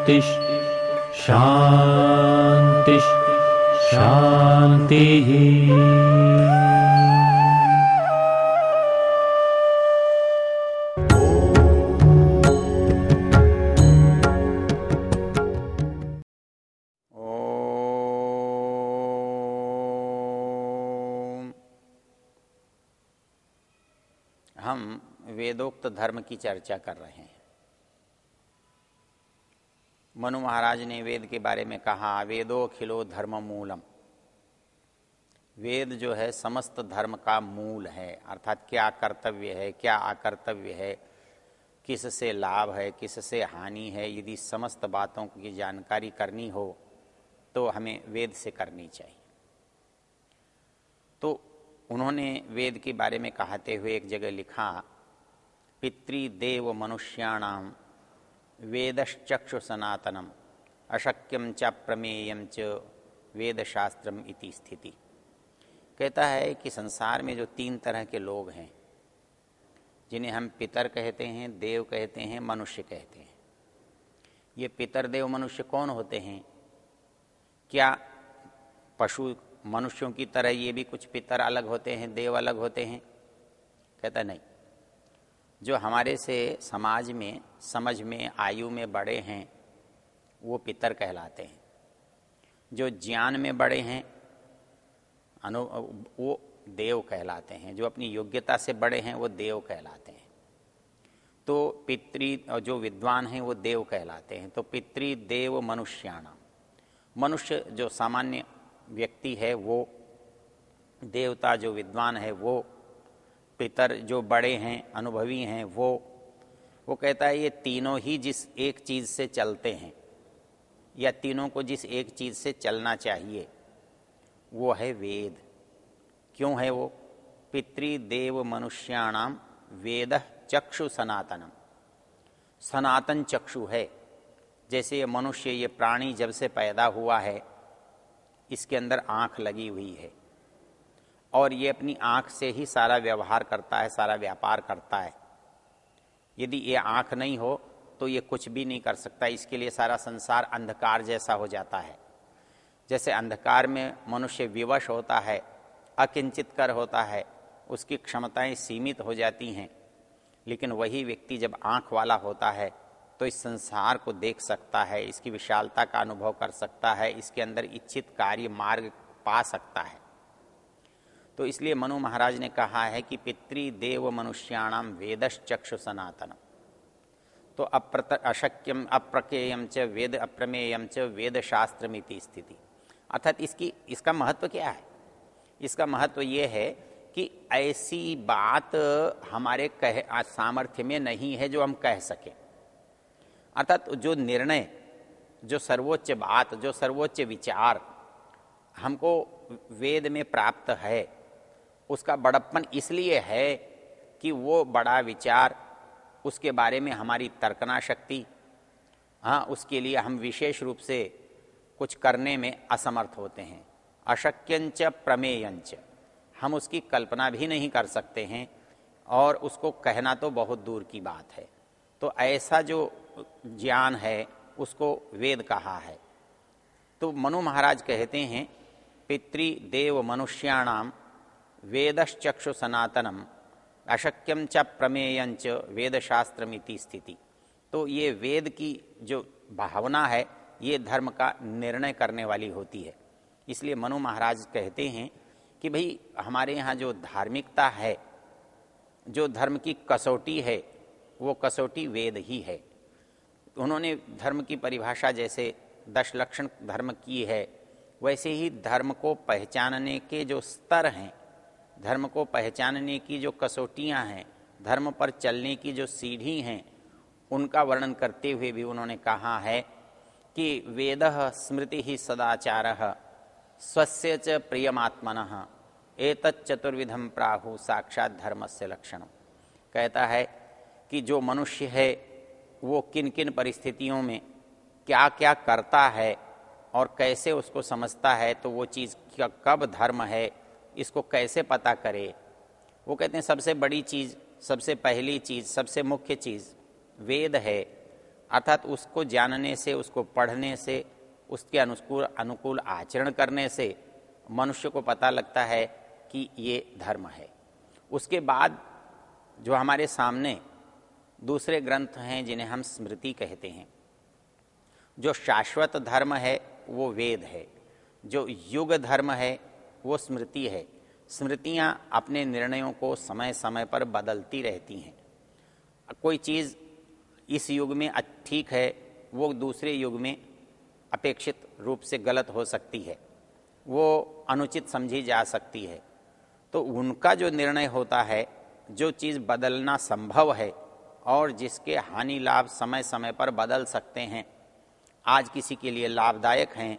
शान्तिः शान्तिः ओम। हम वेदोक्त धर्म की चर्चा कर रहे हैं। मनु महाराज ने वेद के बारे में कहा, वेदो खिलो धर्म मूलम। वेद जो है समस्त धर्म का मूल है, अर्थात क्या कर्तव्य है, क्या अकर्तव्य है, किससे लाभ है, किससे हानि है, यदि समस्त बातों की जानकारी करनी हो तो हमें वेद से करनी चाहिए। तो उन्होंने वेद के बारे में कहते हुए एक जगह लिखा, पितृदेव मनुष्याणाम वेदश्चक्षु सनातनम अशक्यम च प्रमेयम च वेदशास्त्रम इति स्थिति। कहता है कि संसार में जो तीन तरह के लोग हैं, जिन्हें हम पितर कहते हैं, देव कहते हैं, मनुष्य कहते हैं, ये पितर देव मनुष्य कौन होते हैं? क्या पशु मनुष्यों की तरह ये भी कुछ पितर अलग होते हैं, देव अलग होते हैं? कहता नहीं। जो हमारे से समाज में, समझ में, आयु में बड़े हैं, वो पितर कहलाते हैं। जो ज्ञान में बड़े हैं, अनु, वो देव कहलाते हैं। जो अपनी योग्यता से बड़े हैं, वो देव कहलाते हैं। तो पितृ, जो विद्वान हैं, वो देव कहलाते हैं। तो पितृ देव मनुष्याणाम। मनुष्य जो सामान्य व्यक्ति है, वो देवता जो विद्वान है, वो पितर जो बड़े हैं, अनुभवी हैं, वो वो कहता है, ये तीनों ही जिस एक चीज़ से चलते हैं, या तीनों को जिस एक चीज़ से चलना चाहिए, वो है वेद। क्यों है वो? पितृदेव मनुष्याणाम वेद चक्षु सनातनम। सनातन चक्षु है। जैसे ये मनुष्य, ये प्राणी जब से पैदा हुआ है, इसके अंदर आँख लगी हुई है। और ये अपनी आँख से ही सारा व्यवहार करता है, सारा व्यापार करता है। यदि ये आँख नहीं हो तो ये कुछ भी नहीं कर सकता। इसके लिए सारा संसार अंधकार जैसा हो जाता है। जैसे अंधकार में मनुष्य विवश होता है, अकिंचित कर होता है, उसकी क्षमताएँ सीमित हो जाती हैं। लेकिन वही व्यक्ति जब आँख वाला होता है तो इस संसार को देख सकता है, इसकी विशालता का अनुभव कर सकता है, इसके अंदर इच्छित कार्य मार्ग पा सकता है। तो इसलिए मनु महाराज ने कहा है कि पितृदेव मनुष्याणाम वेदश्चक्षु सनातन तो अप्रत, अशक्यम, अप्रकेयम च वेद, अप्रमेयम च वेद शास्त्रमिति स्थिति। अर्थात इसकी, इसका महत्व क्या है? इसका महत्व ये है कि ऐसी बात हमारे कह, सामर्थ्य में नहीं है जो हम कह सकें। अर्थात जो निर्णय, जो सर्वोच्च बात, जो सर्वोच्च विचार हमको वेद में प्राप्त है उसका बड़प्पन इसलिए है कि वो बड़ा विचार, उसके बारे में हमारी तर्कना शक्ति हाँ उसके लिए हम विशेष रूप से कुछ करने में असमर्थ होते हैं। अशक्यंच प्रमेयंच। हम उसकी कल्पना भी नहीं कर सकते हैं और उसको कहना तो बहुत दूर की बात है। तो ऐसा जो ज्ञान है, उसको वेद कहा है। तो मनु महाराज कहते हैं पितृ देव मनुष्याणाम वेदश्चक्षु सनातनम अशक्यम च प्रमेयंच वेदशास्त्रमिति स्थिति। तो ये वेद की जो भावना है, ये धर्म का निर्णय करने वाली होती है। इसलिए मनु महाराज कहते हैं कि भाई, हमारे यहाँ जो धार्मिकता है, जो धर्म की कसौटी है, वो कसौटी वेद ही है। उन्होंने धर्म की परिभाषा जैसे दश लक्षण धर्म की है, वैसे ही धर्म को पहचानने के जो स्तर हैं धर्म को पहचानने की जो कसौटियाँ हैं, धर्म पर चलने की जो सीढ़ी हैं, उनका वर्णन करते हुए भी उन्होंने कहा है कि वेद स्मृति ही सदाचार, स्वस्य च प्रियमात्मन, एतत् चतुर्विधम प्राहु साक्षात धर्म से लक्षण कहता है कि जो मनुष्य है, वो किन किन परिस्थितियों में क्या क्या करता है और कैसे उसको समझता है तो वो चीज़ कब धर्म है इसको कैसे पता करे? वो कहते हैं, सबसे बड़ी चीज़, सबसे पहली चीज़, सबसे मुख्य चीज़ वेद है। अर्थात उसको जानने से, उसको पढ़ने से, उसके अनुकूल अनुकूल आचरण करने से मनुष्य को पता लगता है कि ये धर्म है। उसके बाद जो हमारे सामने दूसरे ग्रंथ हैं, जिन्हें हम स्मृति कहते हैं, जो शाश्वत धर्म है, वो वेद है। जो युग धर्म है वो स्मृति है। स्मृतियाँ अपने निर्णयों को समय समय पर बदलती रहती हैं। कोई चीज़ इस युग में ठीक है, वो दूसरे युग में अपेक्षित रूप से गलत हो सकती है। वो अनुचित समझी जा सकती है। तो उनका जो निर्णय होता है, जो चीज़ बदलना संभव है और जिसके हानि लाभ समय समय पर बदल सकते हैं, आज किसी के लिए लाभदायक हैं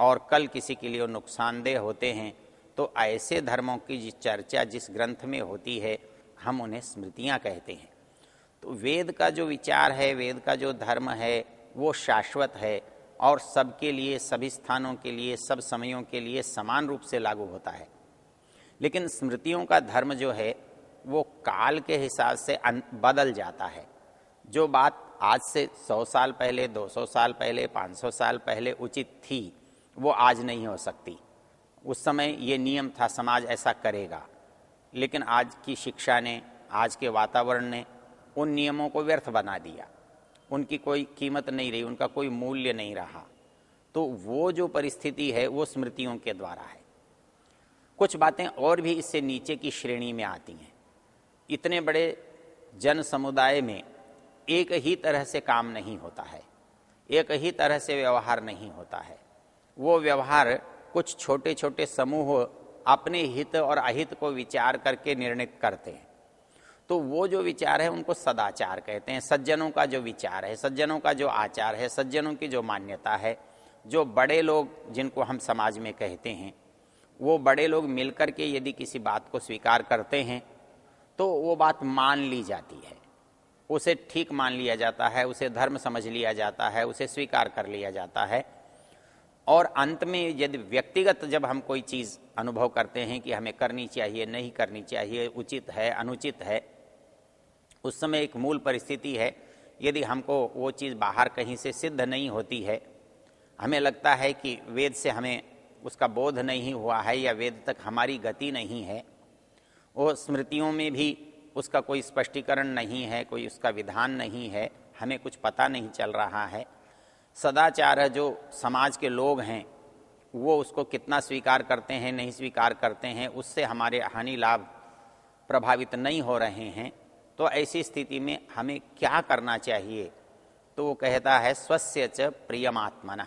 और कल किसी के लिए नुकसानदेह होते हैं तो ऐसे धर्मों की जिस चर्चा जिस ग्रंथ में होती है, हम उन्हें स्मृतियाँ कहते हैं। तो वेद का जो विचार है, वेद का जो धर्म है, वो शाश्वत है और सबके लिए, सभी स्थानों के लिए, सब समयों के लिए समान रूप से लागू होता है। लेकिन स्मृतियों का धर्म जो है, वो काल के हिसाब से बदल जाता है। जो बात आज से सौ साल पहले, दो सौ साल पहले, पाँच सौ साल पहले उचित थी वो आज नहीं हो सकती। उस समय ये नियम था, समाज ऐसा करेगा। लेकिन आज की शिक्षा ने, आज के वातावरण ने उन नियमों को व्यर्थ बना दिया। उनकी कोई कीमत नहीं रही, उनका कोई मूल्य नहीं रहा। तो वो जो परिस्थिति है, वो स्मृतियों के द्वारा है। कुछ बातें और भी इससे नीचे की श्रेणी में आती हैं। इतने बड़े जन समुदाय में एक ही तरह से काम नहीं होता है। एक ही तरह से व्यवहार नहीं होता है। वो व्यवहार कुछ छोटे छोटे समूह अपने हित और अहित को विचार करके निर्णय करते हैं। तो वो जो विचार है, उनको सदाचार कहते हैं। सज्जनों का जो विचार है, सज्जनों का जो आचार है, सज्जनों की जो मान्यता है, जो बड़े लोग जिनको हम समाज में कहते हैं, वो बड़े लोग मिलकर के यदि किसी बात को स्वीकार करते हैं तो वो बात मान ली जाती है। उसे ठीक मान लिया जाता है, उसे धर्म समझ लिया जाता है, उसे स्वीकार कर लिया जाता है। और अंत में यदि व्यक्तिगत जब हम कोई चीज़ अनुभव करते हैं कि हमें करनी चाहिए, नहीं करनी चाहिए, उचित है, अनुचित है, उस समय एक मूल परिस्थिति है, यदि हमको वो चीज़ बाहर कहीं से सिद्ध नहीं होती है, हमें लगता है कि वेद से हमें उसका बोध नहीं हुआ है या वेद तक हमारी गति नहीं है, वो स्मृतियों में भी उसका कोई स्पष्टीकरण नहीं है, कोई उसका विधान नहीं है, हमें कुछ पता नहीं चल रहा है सदाचार जो समाज के लोग हैं, वो उसको कितना स्वीकार करते हैं, नहीं स्वीकार करते हैं, उससे हमारे हानि लाभ प्रभावित नहीं हो रहे हैं। तो ऐसी स्थिति में हमें क्या करना चाहिए? तो वो कहता है, स्वस्य च प्रियमात्मना।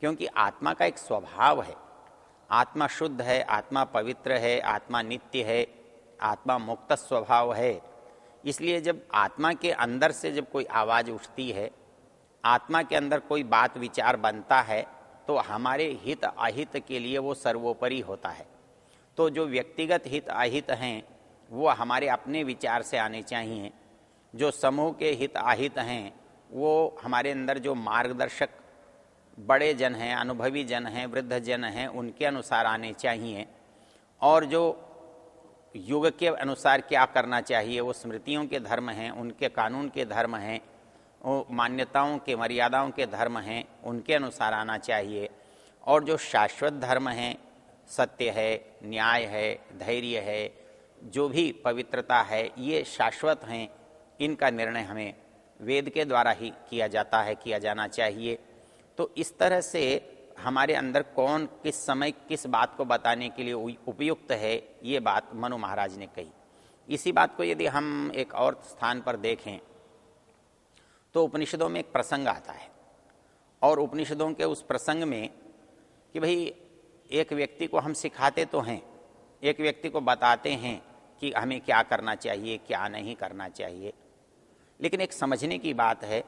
क्योंकि आत्मा का एक स्वभाव है। आत्मा शुद्ध है, आत्मा पवित्र है, आत्मा नित्य है, आत्मा मुक्त स्वभाव है। इसलिए जब आत्मा के अंदर से जब कोई आवाज़ उठती है आत्मा के अंदर कोई बात, विचार बनता है तो हमारे हित, अहित के लिए वो सर्वोपरि होता है। तो जो व्यक्तिगत हित, अहित हैं, वो हमारे अपने विचार से आने चाहिए। जो समूह के हित, अहित हैं, वो हमारे अंदर जो मार्गदर्शक बड़े जन हैं, अनुभवी जन हैं, वृद्ध जन हैं, उनके अनुसार आने चाहिए। और जो युग के अनुसार क्या करना चाहिए, वो स्मृतियों के धर्म हैं, उनके कानून के धर्म हैं मान्यताओं के, मर्यादाओं के धर्म हैं, उनके अनुसार आना चाहिए। और जो शाश्वत धर्म हैं, सत्य है, न्याय है, धैर्य है, जो भी पवित्रता है, ये शाश्वत हैं, इनका निर्णय हमें वेद के द्वारा ही किया जाता है, किया जाना चाहिए। तो इस तरह से हमारे अंदर कौन, किस समय, किस बात को बताने के लिए उपयुक्त है, ये बात मनु महाराज ने कही। इसी बात को यदि हम एक और स्थान पर देखें तो उपनिषदों में एक प्रसंग आता है। और उपनिषदों के उस प्रसंग में कि भाई, एक व्यक्ति को हम सिखाते तो हैं, एक व्यक्ति को बताते हैं कि हमें क्या करना चाहिए, क्या नहीं करना चाहिए। लेकिन एक समझने की बात है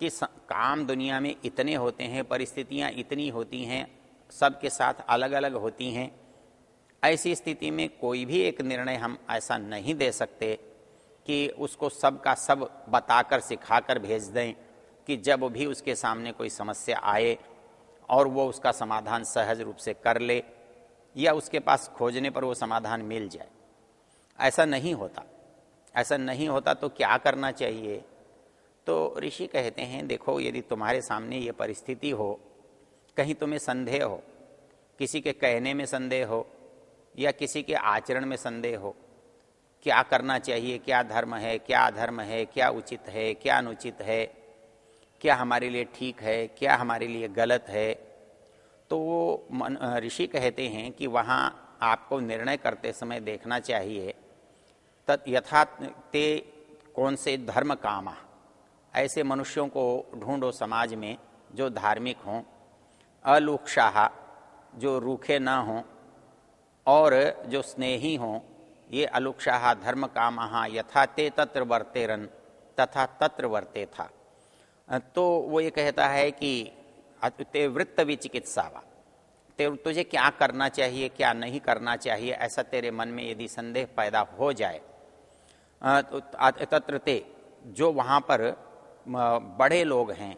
कि काम दुनिया में इतने होते हैं, परिस्थितियाँ इतनी होती हैं, सबके साथ अलग अलग होती हैं, ऐसी स्थिति में कोई भी एक निर्णय हम ऐसा नहीं दे सकते। कि उसको सब का सब बताकर, सिखाकर भेज दें कि जब भी उसके सामने कोई समस्या आए और वो उसका समाधान सहज रूप से कर ले या उसके पास खोजने पर वो समाधान मिल जाए। ऐसा नहीं होता। ऐसा नहीं होता तो क्या करना चाहिए? तो ऋषि कहते हैं, देखो, यदि तुम्हारे सामने ये परिस्थिति हो, कहीं तुम्हें संदेह हो, किसी के कहने में संदेह हो या किसी के आचरण में संदेह हो क्या करना चाहिए, क्या धर्म है, क्या अधर्म है, क्या उचित है, क्या अनुचित है, क्या हमारे लिए ठीक है, क्या हमारे लिए गलत है। तो वो ऋषि कहते हैं कि वहाँ आपको निर्णय करते समय देखना चाहिए, तत् यथा ते कौन से धर्म काम। ऐसे मनुष्यों को ढूंढो समाज में जो धार्मिक हों, अलुक्षाह, जो रूखे न हों, और जो स्नेही हों ये अलुक्षाह धर्म काम यथा ते तत्र वर्तेरन, तथा तत्र वर्ते था। तो वो ये कहता है कि ते वृत्त भी चिकित्सावा ते तुझे क्या करना चाहिए, क्या नहीं करना चाहिए, ऐसा तेरे मन में यदि संदेह पैदा हो जाए तो तत्र ते, जो वहाँ पर बड़े लोग हैं,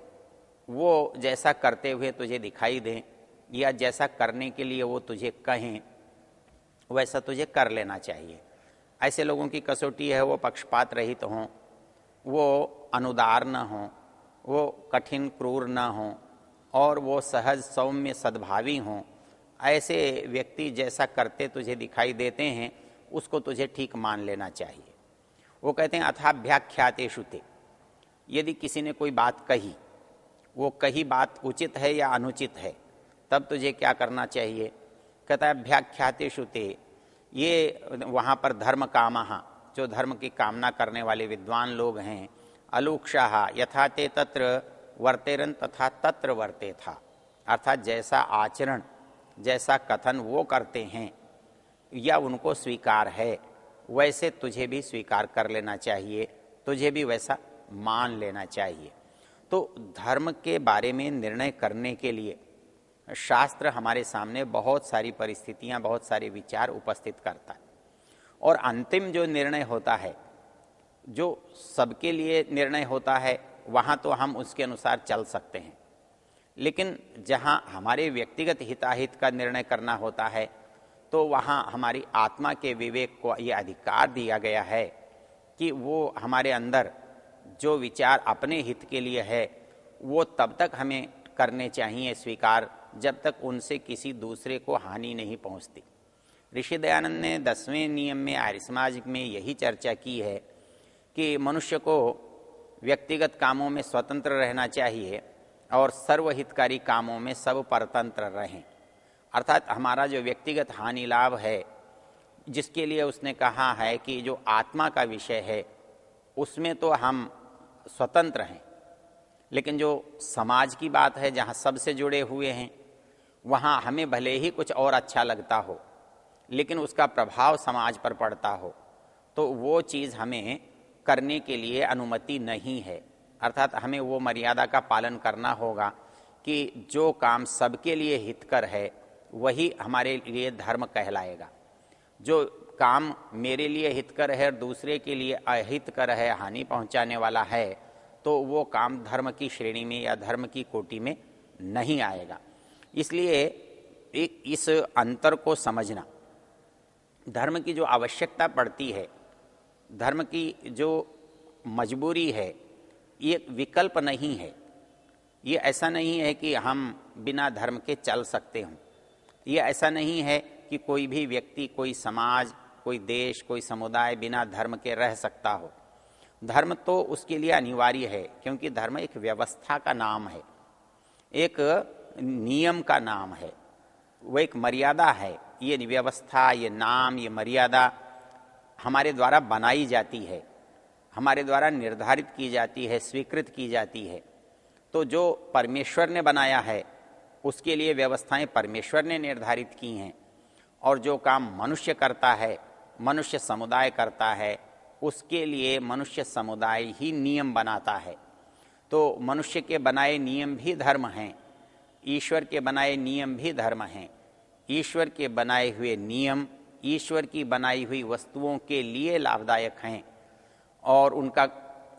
वो जैसा करते हुए तुझे दिखाई दें, या जैसा करने के लिए वो तुझे कहें, वैसा तुझे कर लेना चाहिए। ऐसे लोगों की कसौटी है, वो पक्षपात रहित तो हों, वो अनुदार न हों, वो कठिन क्रूर न हों, और वो सहज सौम्य सद्भावी हों। ऐसे व्यक्ति जैसा करते तुझे दिखाई देते हैं, उसको तुझे ठीक मान लेना चाहिए। वो कहते हैं अथाभ्याख्याते शुते यदि किसी ने कोई बात कही, वो कही बात उचित है या अनुचित है, तब तुझे क्या करना चाहिए? कहता है अभ्याख्याते शुते ये वहाँ पर धर्म काम, जो धर्म की कामना करने वाले विद्वान लोग हैं अलुक्षाह यथा ते तत्र वर्तेरन तथा तत्र वर्ते था अर्थात जैसा आचरण, जैसा कथन वो करते हैं, या उनको स्वीकार है, वैसे तुझे भी स्वीकार कर लेना चाहिए, तुझे भी वैसा मान लेना चाहिए। तो धर्म के बारे में निर्णय करने के लिए शास्त्र हमारे सामने बहुत सारी परिस्थितियाँ, बहुत सारे विचार उपस्थित करता है। और अंतिम जो निर्णय होता है, जो सबके लिए निर्णय होता है, वहाँ तो हम उसके अनुसार चल सकते हैं। लेकिन जहाँ हमारे व्यक्तिगत हिताहित का निर्णय करना होता है तो वहाँ हमारी आत्मा के विवेक को ये अधिकार दिया गया है कि वो हमारे अंदर जो विचार अपने हित के लिए है, वो तब तक हमें करने चाहिए, स्वीकार जब तक उनसे किसी दूसरे को हानि नहीं पहुँचती। ऋषि दयानंद ने दसवें नियम में आर्य समाज में यही चर्चा की है कि मनुष्य को व्यक्तिगत कामों में स्वतंत्र रहना चाहिए और सर्वहितकारी कामों में सब परतंत्र रहें। अर्थात हमारा जो व्यक्तिगत हानि लाभ है, जिसके लिए उसने कहा है कि जो आत्मा का विषय है, उसमें तो हम स्वतंत्र हैं। लेकिन जो समाज की बात है, जहाँ सबसे जुड़े हुए हैं वहाँ हमें भले ही कुछ और अच्छा लगता हो, लेकिन उसका प्रभाव समाज पर पड़ता हो तो वो चीज़ हमें करने के लिए अनुमति नहीं है। अर्थात हमें वो मर्यादा का पालन करना होगा कि जो काम सबके लिए हितकर है, वही हमारे लिए धर्म कहलाएगा। जो काम मेरे लिए हितकर है और दूसरे के लिए अहितकर है, हानि पहुँचाने वाला है तो वो काम धर्म की श्रेणी में या धर्म की कोटि में नहीं आएगा। इसलिए इस अंतर को समझना। धर्म की जो आवश्यकता पड़ती है, धर्म की जो मजबूरी है, ये विकल्प नहीं है। ये ऐसा नहीं है कि हम बिना धर्म के चल सकते हों। ये ऐसा नहीं है कि कोई भी व्यक्ति, कोई समाज, कोई देश, कोई समुदाय बिना धर्म के रह सकता हो। धर्म तो उसके लिए अनिवार्य है, क्योंकि धर्म एक व्यवस्था का नाम है। एक नियम का नाम है। वो एक मर्यादा है। ये व्यवस्था, ये नाम, ये मर्यादा हमारे द्वारा बनाई जाती है। हमारे द्वारा निर्धारित की जाती है, स्वीकृत की जाती है। तो जो परमेश्वर ने बनाया है, उसके लिए व्यवस्थाएँ परमेश्वर ने निर्धारित की हैं। और जो काम मनुष्य करता है, मनुष्य समुदाय करता है, उसके लिए मनुष्य समुदाय ही नियम बनाता है। तो मनुष्य के बनाए नियम भी धर्म हैं। ईश्वर के बनाए नियम भी धर्म हैं। ईश्वर के बनाए हुए नियम, ईश्वर की बनाई हुई वस्तुओं के लिए लाभदायक हैं और उनका,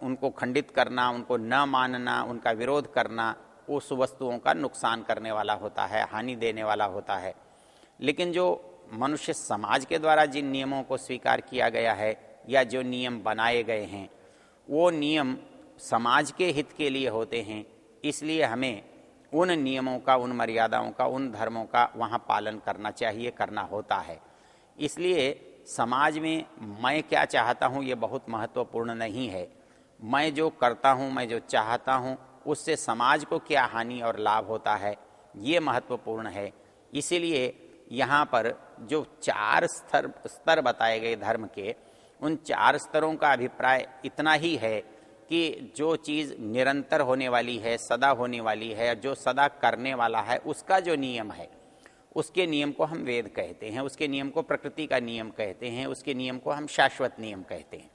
उनको खंडित करना, उनको न मानना, उनका विरोध करना उस वस्तुओं का नुकसान करने वाला होता है, हानि देने वाला होता है। लेकिन जो मनुष्य समाज के द्वारा जिन नियमों को स्वीकार किया गया है या जो नियम बनाए गए हैं, वो नियम समाज के हित के लिए होते हैं। इसलिए हमें उन नियमों का, उन मर्यादाओं का, उन धर्मों का वहाँ पालन करना चाहिए, करना होता है। इसलिए समाज में मैं क्या चाहता हूँ, ये बहुत महत्वपूर्ण नहीं है। मैं जो करता हूँ, मैं जो चाहता हूँ, उससे समाज को क्या हानि और लाभ होता है, ये महत्वपूर्ण है। इसीलिए यहाँ पर जो चार स्तर स्तर बताए गए धर्म के, उन चार स्तरों का अभिप्राय इतना ही है कि जो चीज़ निरंतर होने वाली है, सदा होने वाली है, जो सदा करने वाला है, उसका जो नियम है, उसके नियम को हम वेद कहते हैं, उसके नियम को प्रकृति का नियम कहते हैं, उसके नियम को हम शाश्वत नियम कहते हैं।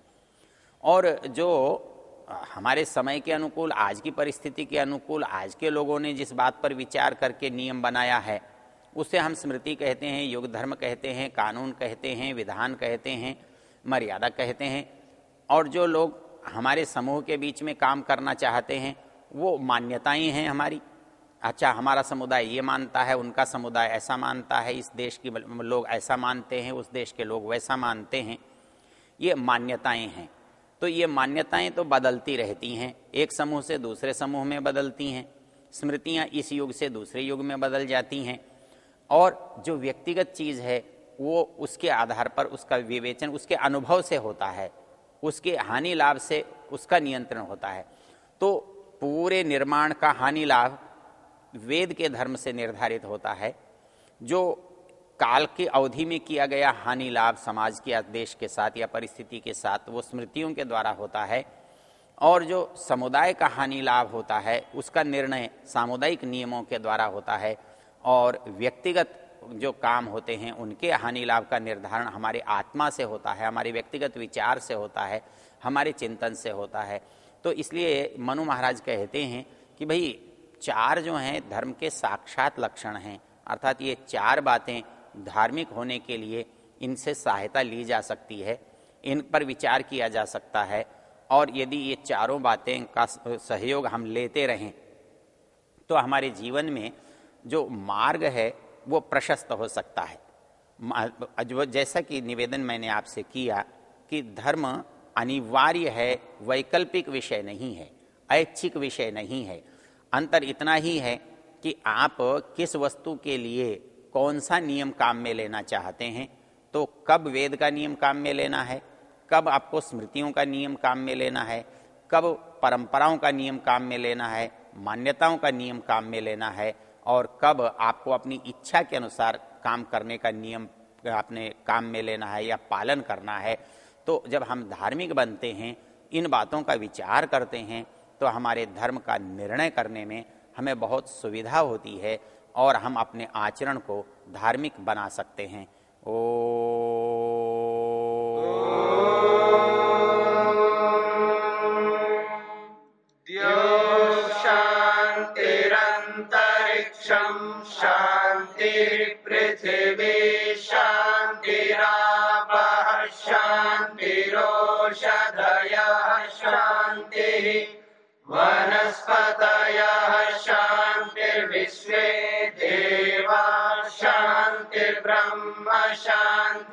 और जो हमारे समय के अनुकूल, आज की परिस्थिति के अनुकूल, आज के लोगों ने जिस बात पर विचार करके नियम बनाया है, उसे हम स्मृति कहते हैं, युग धर्म कहते हैं, कानून कहते हैं, विधान कहते हैं, मर्यादा कहते हैं। और जो लोग हमारे समूह के बीच में काम करना चाहते हैं, वो मान्यताएँ हैं हमारी। अच्छा हमारा समुदाय ये मानता है, उनका समुदाय ऐसा मानता है, इस देश के लोग ऐसा मानते हैं, उस देश के लोग वैसा मानते हैं। ये मान्यताएँ हैं। तो ये मान्यताएँ तो बदलती रहती हैं। एक समूह से दूसरे समूह में बदलती हैं। स्मृतियाँ इस युग से दूसरे युग में बदल जाती हैं। और जो व्यक्तिगत चीज़ है, वो उसके आधार पर, उसका विवेचन, उसके अनुभव से होता है। उसके हानि लाभ से उसका नियंत्रण होता है। तो पूरे निर्माण का हानि लाभ वेद के धर्म से निर्धारित होता है, जो काल की अवधि में किया गया हानि लाभ समाज के देश के साथ या परिस्थिति के साथ वो स्मृतियों के द्वारा होता है और जो समुदाय का हानि लाभ होता है, उसका निर्णय सामुदायिक नियमों के द्वारा होता है और व्यक्तिगत जो काम होते हैं, उनके हानि लाभ का निर्धारण हमारे आत्मा से होता है, हमारे व्यक्तिगत विचार से होता है, हमारे चिंतन से होता है। तो इसलिए मनु महाराज कहते हैं कि भाई, चार जो हैं, धर्म के साक्षात लक्षण हैं। अर्थात ये चार बातें धार्मिक होने के लिए इनसे सहायता ली जा सकती है, इन पर विचार किया जा सकता है। और यदि ये चारों बातें का सहयोग हम लेते रहें तो हमारे जीवन में जो मार्ग है वो प्रशस्त हो सकता है। जैसा कि निवेदन मैंने आपसे किया कि धर्म अनिवार्य है, वैकल्पिक विषय नहीं है, ऐच्छिक विषय नहीं है। अंतर इतना ही है कि आप किस वस्तु के लिए कौन सा नियम काम में लेना चाहते हैं तो कब वेद का नियम काम में लेना है, कब आपको स्मृतियों का नियम काम में लेना है, कब परंपराओं का नियम काम में लेना है, मान्यताओं का नियम काम में लेना है और कब आपको अपनी इच्छा के अनुसार काम करने का नियम अपने काम में लेना है या पालन करना है तो जब हम धार्मिक बनते हैं, इन बातों का विचार करते हैं तो हमारे धर्म का निर्णय करने में हमें बहुत सुविधा होती है और हम अपने आचरण को धार्मिक बना सकते हैं। ओ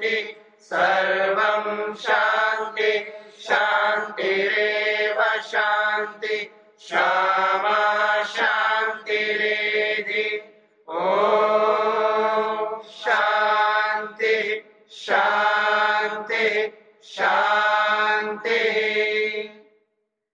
शान्ति सर्वं शान्ति शान्तिरेव शान्ति क्षमा शान्तिरेधि ॐ शान्ति शान्ति शान्ति